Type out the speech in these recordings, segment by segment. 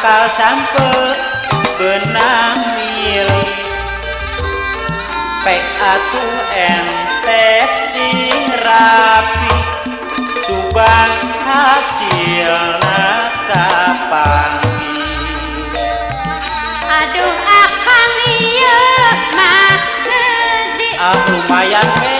bakal sampe benang mili pek atu ente sing rapi subang hasil natapang aduh akang iya mah gede ah lumayan eh.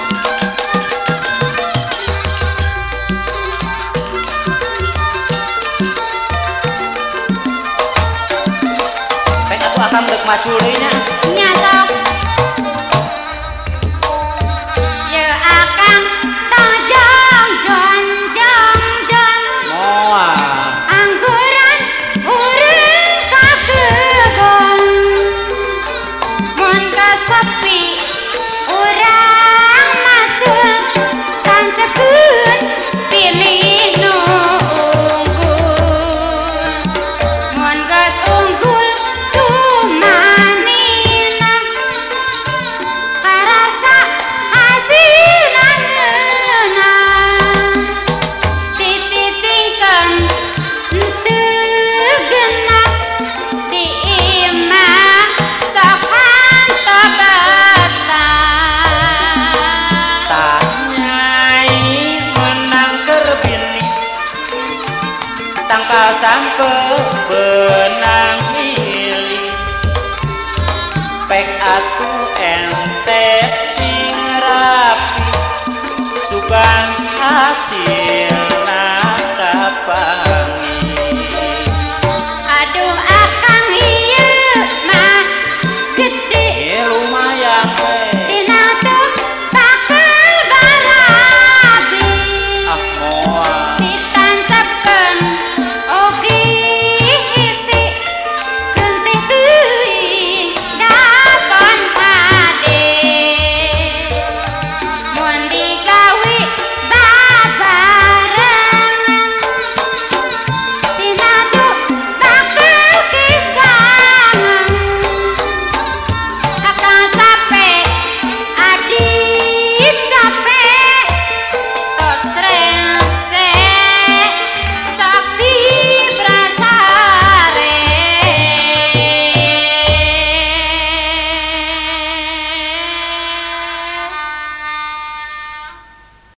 maju Sampai benang mili pek atu ente sing rapi Subang hasil